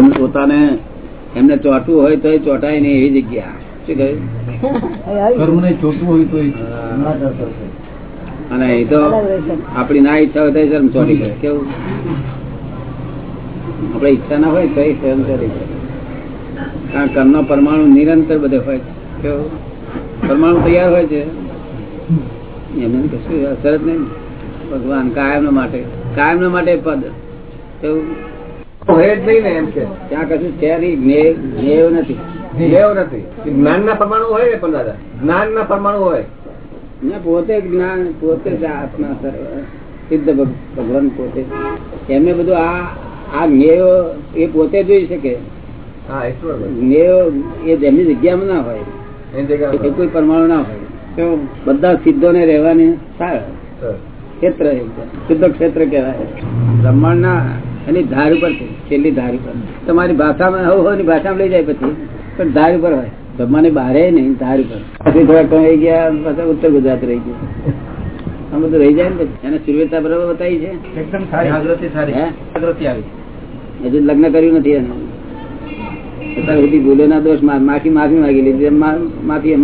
પોતાને એમને ચોટવું હોય તો ચોટાય નહીં એવી જગ્યા. શું કહ્યું? કર્મ ચોટવું હોય તો અને એ તો આપડી ના ઈચ્છા હોય તો શરમ ચોટી કરે કેવું? આપડે ઈચ્છા ના હોય તો એ શરમ ચોટી કરે કારણ કર્મનો પરમાણુ નિરંતર બધે હોય છે. કેવું? પરમાણુ તૈયાર હોય છે. એમને કશું અસર જ નહીં. ભગવાન કાયમ માટે કાયમ માટે પદ. કેવું? હોય જ નહીં ને એમ કે ત્યાં કશું છે નહીં જ્ઞેય જ્ઞેય નથી. લેવ નથી. જ્ઞાન ના પરમાણુ હોય ને પણ દાદા જ્ઞાન ના પરમાણુ હોય. પોતે જ્ઞાન પોતે જ આત્મા સિદ્ધ ભગવાન પોતે. એમને બધું આ આ જ્ઞેયો એ પોતે જોઈ શકે. જ્ઞેયો એ જેમની જગ્યામાં ના હોય. એ કોઈ પરમાણુ ના હોય. તો બધા સિદ્ધો ને રહેવાની સારા. ક્ષેત્ર. શુદ્ધ ક્ષેત્ર કહેવાય. બ્રહ્માંડ ના એની ધાર ઉપર છે છેલ્લી ધાર ઉપર. તમારી ભાષામાં હવ હોય ભાષામાં લઈ જાય પછી પણ ધાર ઉપર હોય. બ્રહ્માંડ બહારે નહીં ધાર ઉપર. પછી થોડા કમાઈ ગયા પાછા ઉત્તર ગુજરાત રહી ગયું. આ બધું રહી જાય ને પછી. એને સુરવેતા બરાબર બતાવી છે? એકદમ સારી. જાગૃતિ સારી? જાગૃતિ આવી. હજુ લગ્ન કર્યું નથી એને. અત્યાર સુધી ભૂલો ના દોષ માફી માફી માગી લીધી. માફી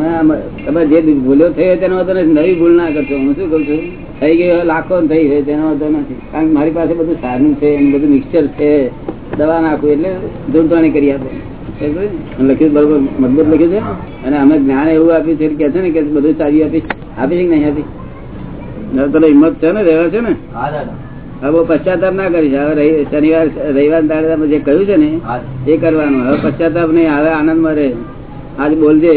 તમે જે ભૂલો થયો તેનો નવી ભૂલ ના કરશો. હું શું કઉ છું? થઈ ગઈ લાખો થઈ હોય તેનો વાંધો નથી. કારણ કે મારી પાસે બધું સારું છે એનું બધું મિક્સચર છે દવા નાખું એટલે ધૂળધાણી કરી આપે. લખ્યું બરોબર મજબૂત લખ્યું છે. અને અમે જ્ઞાન એવું આપ્યું છે કે છે ને કે બધું ચાવી આપીશ આપી છે કે નહીં આપી? તને હિંમત છે ને રહેવા છે ને? હવે પશ્ચાતાપ ના કરીશ. હવે શનિવાર રવિવાર દાડે જે કહ્યું છે ને એ કરવાનું. હવે પશ્ચાતાપ નહીં હવે આનંદમાં રહે. આજ બોલજે.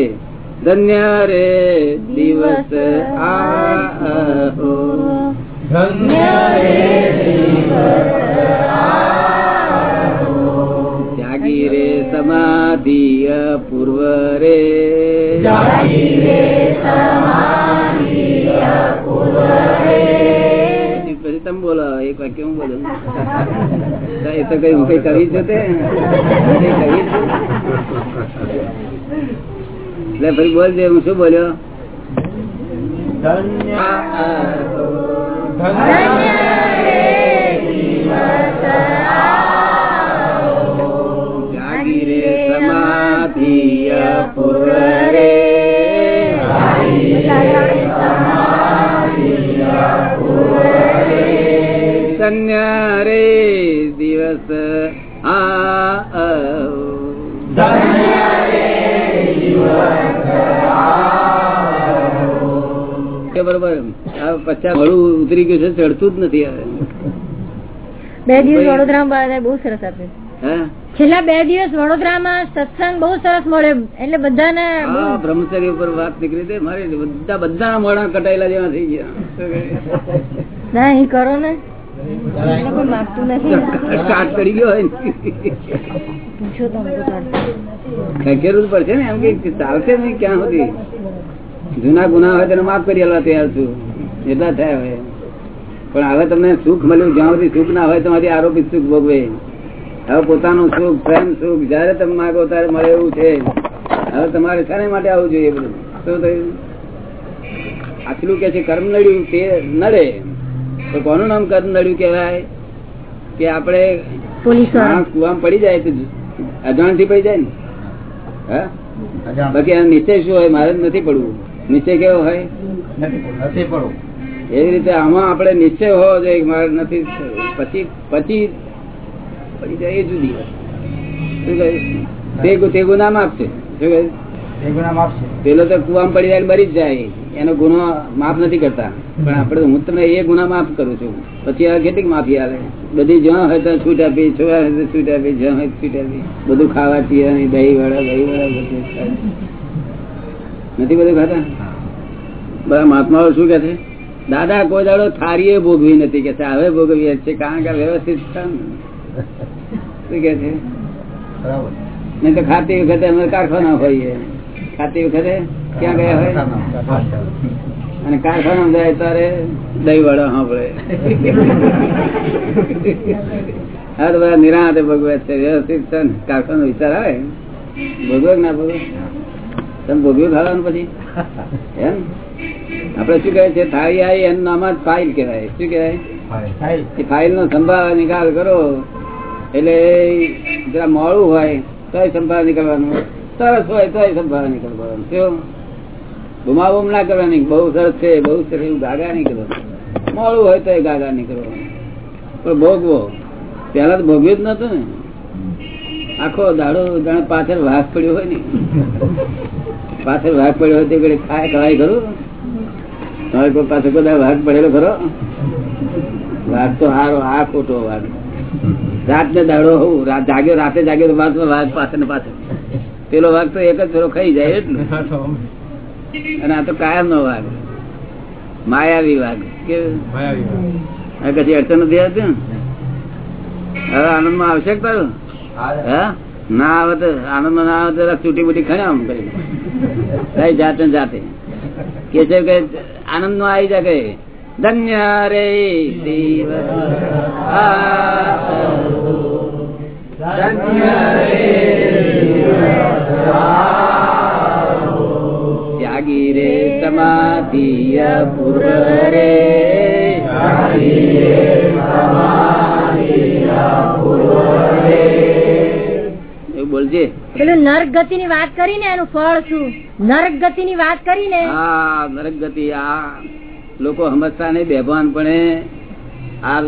ધન્ય રે દિવસ આહો ત્યાગી રે સમાધિ પૂર્વ રે પછી પછી તમે બોલો એક વાક્ય હું બોલું તો એ તો કઈ હું કઈ કવિ છું તે કરી છે? એટલે ફરી બોલજે હું શું બોલ્યો? સમાધિ રે ધન્ય રે દિવસ આ બરોબર. પચાસ મળું ઉતરી ગયું છે ચડતું જ નથી હવે. બે દિવસ વડોદરામાં બહુ સરસ આપ્યું. છેલ્લા બે દિવસ વડોદરામાં સત્સંગ બહુ સરસ મળે એટલે બધાને બ્રહ્મચર્ય ઉપર વાત નીકળી હતી. મારે બધા બધા મોડા કટાયેલા જેવા થઈ ગયા. ના એ કરો ને. ચાલશે નહીં ક્યાં સુધી? જૂના ગુના હોય તેને માફ કરી આલવા તૈયાર છું એટલા થયા હોય પણ હવે તમને સુખ મળ્યું જ્યાં સુધી સુખ ના હોય તમારી આરોપિત સુખ ભોગવે. હવે પોતાનું સુખ પ્રેમ સુખ જયારે તમે માગો ત્યારે મળે એવું છે. હવે તમારે શાને માટે આવવું જોઈએ બધું. શું થયું? આટલું કે છે કર્મ નડ્યું તે નડે. તો કોનું નામ કર્મ નડ્યું કહેવાય? કે આપણે કુવામાં પડી જાય તો અજાણથી પડી જાય ને? હા? બાકી આ નિશ્ચય શું હોય? મારે નથી પડવું. નિશ્ચય કેવો હોય? એવી રીતે આમાં આપણે નિશ્ચય હોવો જોઈએ મારે નથી પછી પછી પડી જાય એ જુદી વાત. તે ગુના માફ છે? શું પેલો તો કુવામાં પડી જાય મરી જ જાય. એનો ગુનો માફ નથી કરતા. પણ આપણે હું તમને એ ગુના માફ કરું છું. પછી આ કેટલીક માફી આવે? બધી જ્યાં હોય ત્યાં છૂટ આપી છોડા હોય તો છૂટ આપી જ્યાં હોય છૂટ આપી. બધું ખાવા પીવાની દહીં વડા દહીં વડા બધું નથી બધું ખાતા? બધા મહાત્માઓ શું કે છે? દાદા કોઈ દાડો થારીએ ભોગવી નથી કે હવે ભોગવીએ છે કારણ કે વ્યવસ્થિત. શું કે છે? નહીં તો ખાતી વખતે અમે કારખાના હોઈએ. ખાતી વખતે ક્યાં ગયા હોય? અને કારખાના જાય ત્યારે દહી વડા સાંભળે. હા તો બધા નિરાંતે ભોગવે છે. વ્યવસ્થિત છે ને. કારખાનો વિચાર આવે. ભોગવે ના ભોગવે? તમે ભોગવ્યું ખાવાનું પછી? એમ? આપડે શું કહે છે? થાળી આવી એનું નામ જ ફાઇલ કહેવાય. શું કહેવાય? ફાઇલ એ ફાઇલ નો સંભાળ નિકાલ કરો. એટલે જરા મોડું હોય તોય સંભાળ નીકળવાનું. સરસ હોય તોય સંભાળ નીકળવાનું. કેવું બુમાબુમ ના કરવાની. બહુ સરસ છે બહુ સરસ એવું ગાગા નહીં કરવાનું. મોડું હોય તોય ગાગા નહીં કરવાનું. પણ ભોગવો. પેલા તો ભોગવ્યું જ નતું ને. આખો દાડો જાણે પાછળ વાઘ પડ્યો હોય ને. પાછળ વાઘ પડ્યો હોય તે ખાય ખવાય ખરું. તમારે કોઈ પાસે બધા વાઘ પડેલો ખરો? વાઘ તો હારો, આ ખોટો વાઘ રાત ને દાડો રાત જાગ્યો, રાતે જાગ્યો વાઘ વાઘ પાસે ને પાસે. પેલો વાઘ તો એક જ ફેરો ખાઈ જાય એટલું. અને આ તો કાયમ નો વાઘ. માયાવી વાઘ. કે કશી અડચણ નથી આવતી? હવે આનંદમાં આવશે તારું? ના આવે તો આનંદમાં ના આવે તો ચૂંટી બુટી ખણ્યા આમ કરી. જાતે જાતે. કે છે કે આનંદ નો આવી જાય ધન્ય રે આ ધન્ય રે ત્યાગી રે સમાધિય પૂર્વ રે બોલજે. પેલું નર્ક ગતિ ની વાત કરી ને એનું ફળ શું? નર્ક ગતિ ની વાત કરી ને હા નરક ગતિ આ લોકો સમજતા નહીં બેભાન પણ આ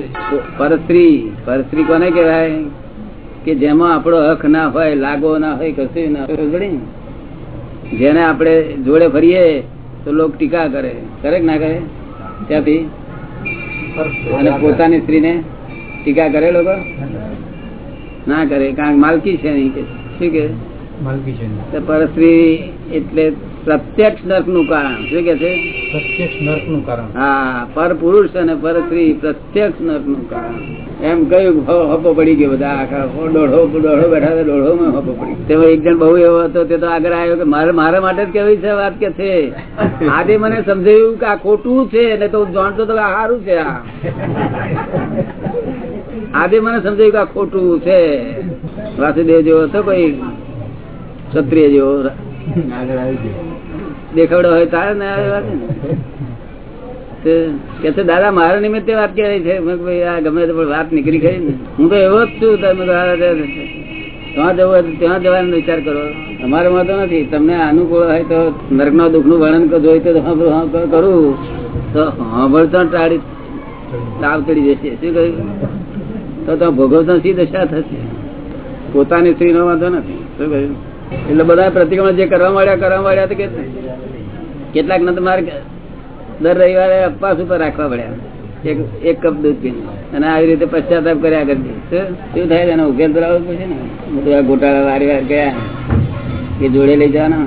પરસ્ત્રી પરસ્ત્રી કોને કેવાય કે જેમાં આપણો હક ના હોય લાગો ના હોય કશું ના હોય જેને આપણે જોડે ફરીએ તો લોક ટીકા કરે. કરે ના કરે? ત્યાંથી અને પોતાની સ્ત્રીને ટીકા કરે લોકો? ના કરે. કારણ માલકી છે નહીં કે શું કે? માલકી છે તો પરસ્ત્રી એટલે પ્રત્યક્ષ નર્કનું કારણ. શું કે છે? પ્રત્યક્ષ નર્કનું કારણ. હા પર પુરુષ અને પર સ્ત્રી પ્રત્યક્ષ નર્કનું કારણ. એમ કહ્યું કે પડી ગયો બધા આખા. દોઢો દોઢો બેઠા હતા દોઢો માં હપ્પો પડી તેમાં એક જણ બહુ એવો હતો તે તો આગળ આવ્યો કે મારે મારા માટે જ કેવી છે વાત કે છે? આજે મને સમજાયું કે આ ખોટું છે ને તો હું જાણતો તો આ સારું છે આ. આજે મને સમજાયું કે આ ખોટું છે. વાસુદેવ જેવો હતો કોઈ ક્ષત્રિય જેવો? દેખાવડો હોય તારે ને કે છે દાદા મારા નિમિત્તે વાત કહેવાય છે. આ ગમે તો પણ વાત નીકળી ખરી ને. હું તો એવો જ છું તમે ત્યાં જવું ત્યાં જવાનો વિચાર કરો. અમારે માં તો નથી. તમને અનુકૂળ હોય તો નર્ક ના દુઃખનું વર્ણન જોઈ તો કરું. તો સાંભળતો ટાળી તાવ ચડી જશે. શું કહ્યું? તો તો ભોગવતા સી દશા થશે? પોતાની સ્ત્રી નો વાંધો નથી. શું કહ્યું? એટલે બધા પ્રતિક્રમણ જે કરવા મળ્યા કરવા મળ્યા કે કેટલાક ને તમારે દર રવિવારે અપવાસ ઉપર રાખવા પડ્યા. એક એક કપ દૂધ પીને. અને આવી રીતે પશ્ચાતાપ કર્યા કરજે. શું? થાય એનો ઉકેલ તો લાવવો પડશે ને? બધું આ ગોટાળા વારી વાર ગયા. એ જોડે લઈ જવાના.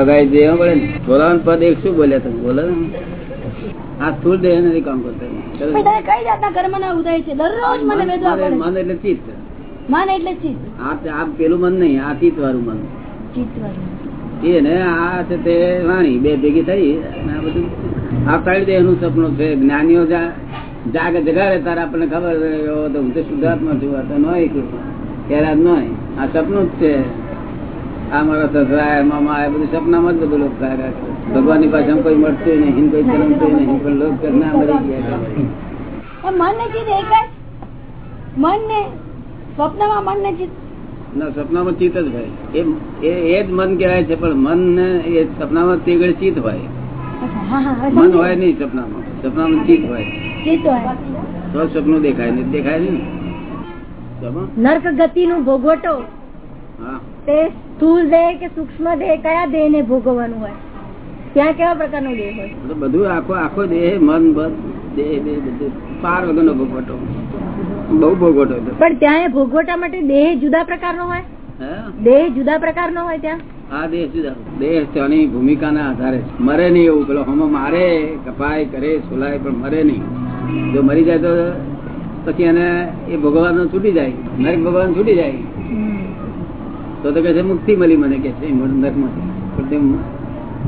અગાઈ દેવા પડે ને. બોલાવાનું પદ એક શું બોલ્યા તમે? બોલો ને. આ સ્થુલ દેહ નથી કામ કરતો. કઈ જાતના કર્મના ઉદય છે? દરરોજ મને મન એટલે ચિત્ત. મન એટલે ચિત્ત. આ પેલું મન નહીં આ ચિત્ત વાળું મન. ચિત્તવાળું. એ ને આ છે તે વાણી બે ભેગી થઈ આ બધું આ કઈ દેહનું સપનું છે. જ્ઞાનીઓ જા- જાગે જગાડે તારે આપણને ખબર તો હું તો શુદ્ધાત્મા છું આ તો નોય ત્યારે નોય. આ સપનું જ છે. આ મારા સસરા મામા એ બધું સપનામાં જ બધું લોક કાર્ય કરે. ભગવાનની પાસે કોઈ મળતું નહીં કોઈ ચરમતું નહીં પણ લોક ના મરી ગયા. મન ને ચિત્ત મન ને સ્વપ્નમાં મન ને ચિત્ત ના સપનામાં ચિત્ત જ ભાઈ એ જ મન કહેવાય છે પણ મન ને એ સપનામાં તે ઘડી ચિત્ત હોય. મન હોય નહીં સપનામાં સપનામાં ચિત્ત હોય. ચિત્ત હોય. તો સપનું દેખાય નહીં. દેખાય નહીં નર્ક ગતિ નું ભોગવટો તે સ્થુલ દેહ કે સૂક્ષ્મ દેહ કયા દેહ ને ભોગવવાનું હોય? ત્યાં કેવા પ્રકારનો દેહ હોય? બધું આખો આખો દેહ મન દેહ દેહ બધું. પાર વગરનો ભોગવટો. બહુ ભોગવટો પણ ત્યાં ભોગવટા માટે દેહ જુદા પ્રકારનો હોય? દેહ જુદા પ્રકારનો હોય ત્યાં? આ દેહ જુદા. દેહ તેની ભૂમિકાના આધારે મરે નહીં એવું પેલો હમ મારે કપાય કરે સોલાય પણ મરે નહીં. જો મરી જાય તો પછી એને એ ભગવાન છૂટી જાય. નરક ભગવાન છૂટી જાય. તો તો કે છે મુક્તિ મળી મને કે છે નરકમાંથી. પણ તે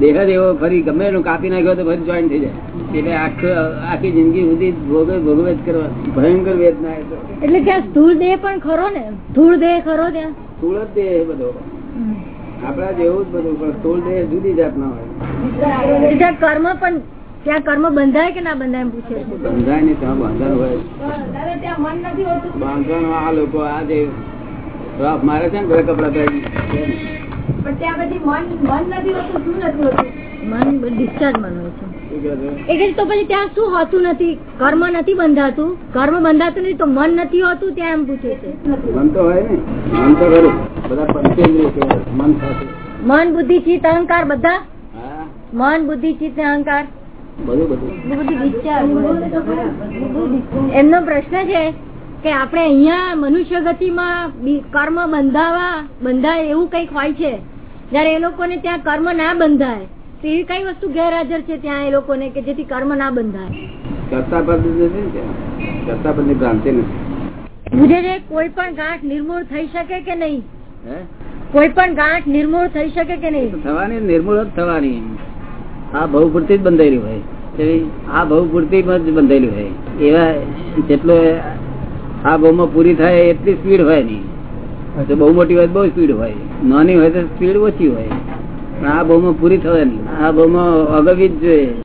દેહ જ એવો ફરી ગમે એનું કાપી નાખ્યો તો ફરી જોઈન થઈ જાય. એટલે આખો આખી જિંદગી સુધી ભોગવે ભોગવે જ કરવા. ભયંકર વેદના એટલે ત્યાં સ્થૂળ દેહ પણ ખરો ને? સ્થૂળ દેહ ખરો ત્યાં? સ્થૂળ જ દેહ બધો. આપડા જેવું જ બધું પણ સ્થૂળ દેહ જુદી જાતના હોય. એટલે ત્યાં કર્મ પણ ત્યાં કર્મ બંધાય કે ના બંધાય પૂછે બંધાય ને ત્યાં બંધન હોય. દાદા ત્યાં મન નથી હોતું. બાંધવાનું આ લોકો આ જે મારે છે ને કપડા પહેરી પણ ત્યાં પછી મન મન નથી હોતું શું નથી હોતું? મન ડિસ્ચાર્જ મન હોય છે. શું કહે છે? એ કે તો પછી ત્યાં શું હોતું નથી? કર્મ નથી બંધાતું? કર્મ બંધાતું નથી તો મન નથી હોતું? ત્યાં એમ પૂછે છે. મન તો હોય ને. મન તો ખરું. બધા પંચેન્દ્રિય કહેવાય. મન સાથે. મન બુદ્ધિ ચિત્ત અહંકાર બધા? હા. મન બુદ્ધિ ચિત્ત અહંકાર. એમનો પ્રશ્ન છે કે આપણે અહિયાં મનુષ્ય ગતિમાં માં કર્મ બંધાવા બંધાય એવું કંઈક હોય છે? જયારે એ લોકોને ત્યાં કર્મ ના બંધાય તો એવી કઈ વસ્તુ ગેરહાજર છે ત્યાં એ લોકોને કે જેથી કર્મ ના બંધાય? ને ભ્રાંતિ નથી. છે કોઈ પણ ગાંઠ નિર્મૂળ થઈ શકે કે નહીં? કોઈ પણ ગાંઠ નિર્મૂળ થઈ શકે કે નહીં? થવાની નિર્મૂળ જ થવાની. આ બહુ પૂરતી જ બંધાયેલી હોય. આ બહુ પૂરતી જ બંધાયેલી હોય. એવા જેટલો આ ભવ પૂરી થાય એટલી સ્પીડ હોય નહીં. જો બહુ મોટી હોય બહુ સ્પીડ હોય. નાની હોય તો સ્પીડ ઓછી હોય. પણ આ ભવમાં પૂરી થવાની. આ ભવ અગવી જ જોઈએ.